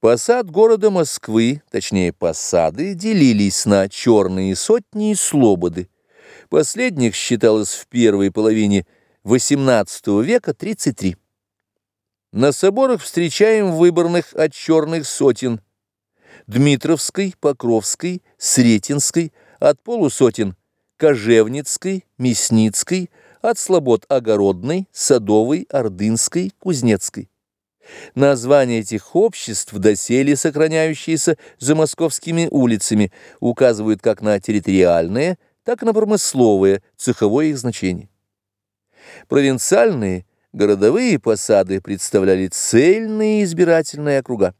Посад города Москвы, точнее посады, делились на черные сотни и слободы. Последних считалось в первой половине XVIII века 33. На соборах встречаем выборных от черных сотен Дмитровской, Покровской, Сретенской, от полусотен Кожевницкой, Мясницкой, от слобод Огородной, Садовой, Ордынской, Кузнецкой. Названия этих обществ, доселе сохраняющиеся за московскими улицами, указывают как на территориальное, так и на промысловое, цеховое их значение. Провинциальные, городовые посады представляли цельные избирательные округа.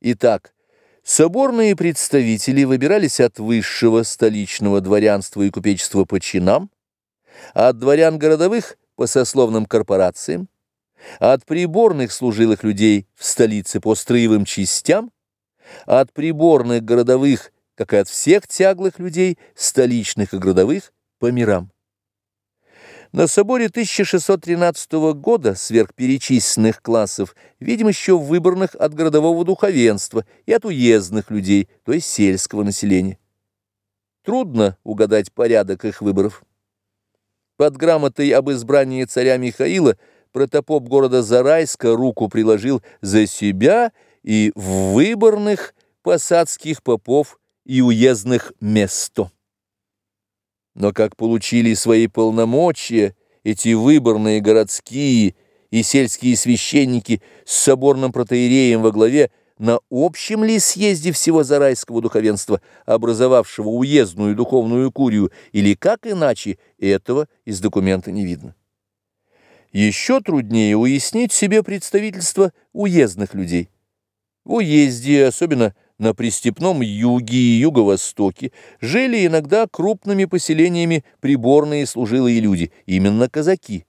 Итак, соборные представители выбирались от высшего столичного дворянства и купечества по чинам, а от дворян городовых по сословным корпорациям, от приборных служилых людей в столице по строевым частям, от приборных городовых, как и от всех тяглых людей, столичных и городовых, по мирам. На соборе 1613 года сверхперечисленных классов видим еще выборных от городового духовенства и от уездных людей, то есть сельского населения. Трудно угадать порядок их выборов. Под грамотой об избрании царя Михаила – протопоп города Зарайска руку приложил за себя и в выборных посадских попов и уездных место. Но как получили свои полномочия эти выборные городские и сельские священники с соборным протеереем во главе, на общем ли съезде всего Зарайского духовенства, образовавшего уездную духовную курию, или как иначе, этого из документа не видно. Еще труднее уяснить себе представительство уездных людей. В уезде, особенно на пристепном юге и юго-востоке, жили иногда крупными поселениями приборные служилые люди, именно казаки.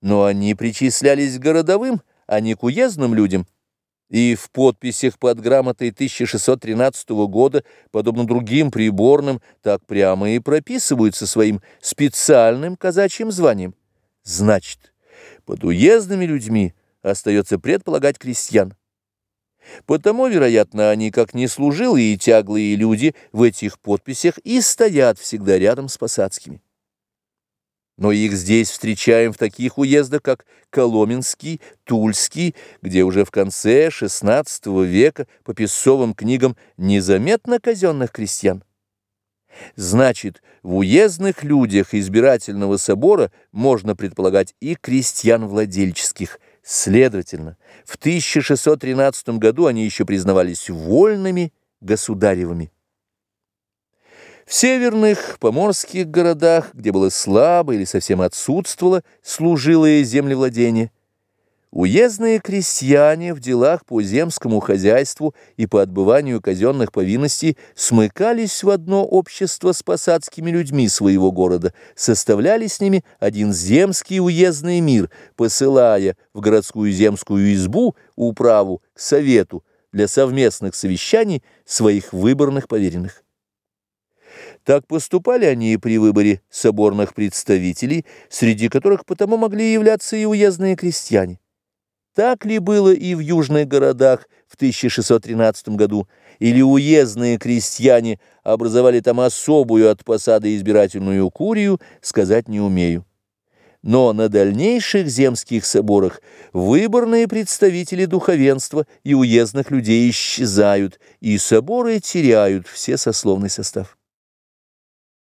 Но они причислялись к городовым, а не к уездным людям, и в подписях под грамотой 1613 года, подобно другим приборным, так прямо и прописываются своим специальным казачьим званием. Значит, под уездными людьми остается предполагать крестьян. Потому, вероятно, они, как неслужилые и тяглые люди, в этих подписях и стоят всегда рядом с посадскими. Но их здесь встречаем в таких уездах, как Коломенский, Тульский, где уже в конце XVI века по песцовым книгам незаметно казенных крестьян. Значит, в уездных людях избирательного собора можно предполагать и крестьян владельческих. Следовательно, в 1613 году они еще признавались вольными государевыми. В северных поморских городах, где было слабо или совсем отсутствовало служилое землевладение, Уездные крестьяне в делах по земскому хозяйству и по отбыванию казенных повинностей смыкались в одно общество с посадскими людьми своего города, составляли с ними один земский уездный мир, посылая в городскую земскую избу управу к совету для совместных совещаний своих выборных поверенных. Так поступали они и при выборе соборных представителей, среди которых потому могли являться и уездные крестьяне. Так ли было и в южных городах в 1613 году, или уездные крестьяне образовали там особую от посады избирательную курию, сказать не умею. Но на дальнейших земских соборах выборные представители духовенства и уездных людей исчезают, и соборы теряют все сословный состав.